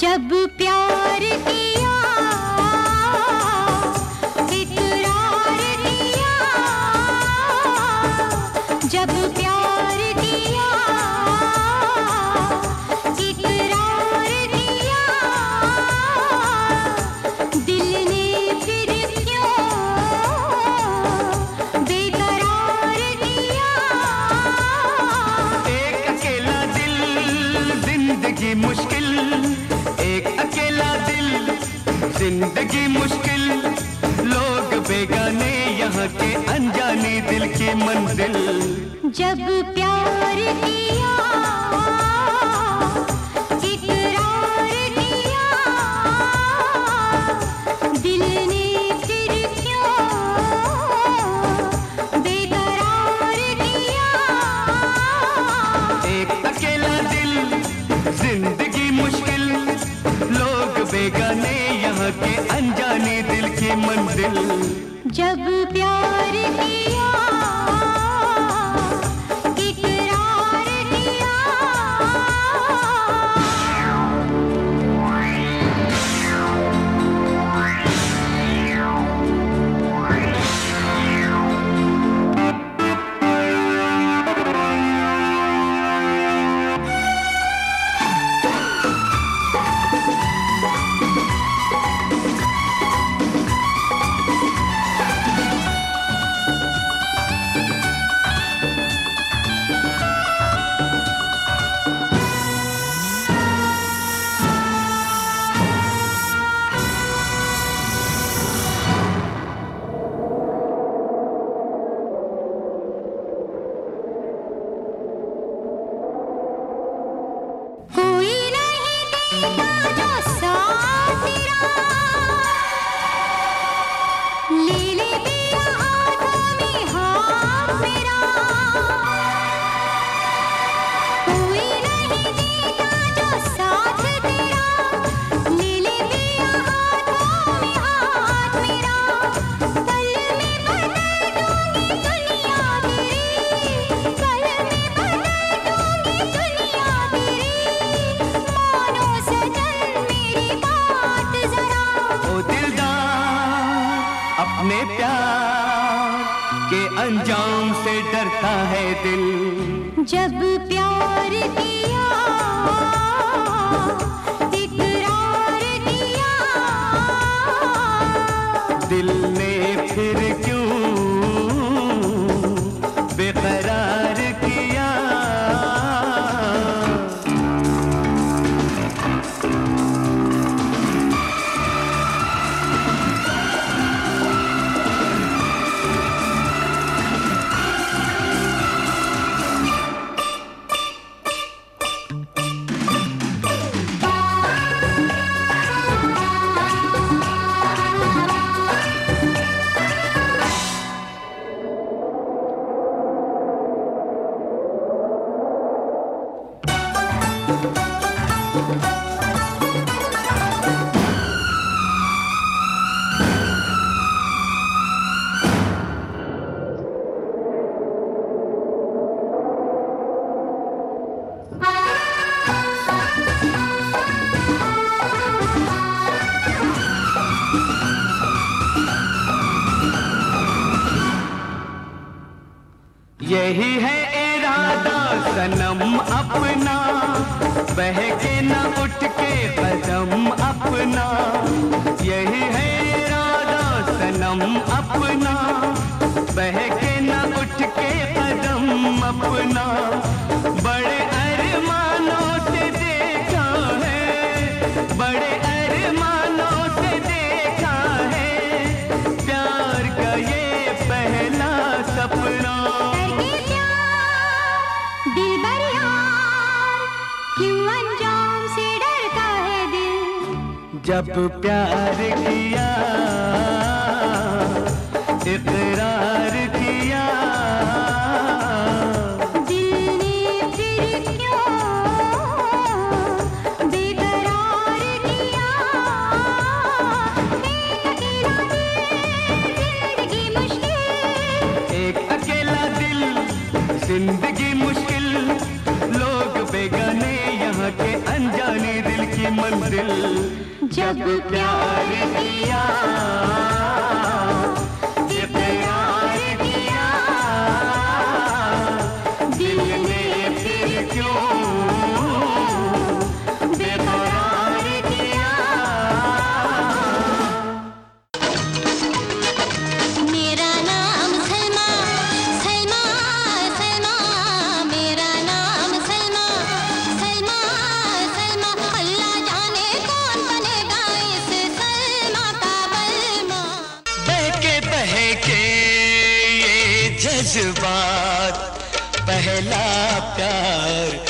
जब प्यार किया जब प्यार ज़िंदगी मुश्किल। लोग बेगाने यहाँ के अनजाने दिल की मंजिल। जब प्यार किया मंजिल जब अंजाम से डरता है दिल। जब प्यार किया इकरार किया दिल ने फिर क्यों यही है इरादा सनम अपना। बहके न उठ के कदम अपना। यही है इरादा सनम अपना। बहके न उठ के कदम अपना। जब प्यार किया इकरार किया। दिल ने फिर क्यों? बेकरार किया। अकेला दिल ज़िंदगी मुश्किल। एक अकेला दिल ज़िंदगी मुश्किल। लोग बेगाने यहाँ के अनजाने दिल की मंजिल। जब प्यार किया। जज्बात पहला प्यार